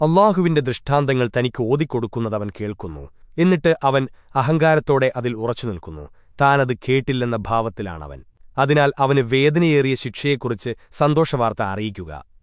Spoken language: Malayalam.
അള്ളാഹുവിന്റെ ദൃഷ്ടാന്തങ്ങൾ തനിക്ക് ഓതിക്കൊടുക്കുന്നതവൻ കേൾക്കുന്നു. എന്നിട്ട് അവൻ അഹങ്കാരത്തോടെ അതിൽ ഉറച്ചു നിൽക്കുന്നു. താനത് കേട്ടില്ലെന്ന ഭാവത്തിലാണവൻ. അതിനാൽ അവന് വേദനയേറിയ ശിക്ഷയെക്കുറിച്ച് സന്തോഷവാർത്ത അറിയിക്കുക.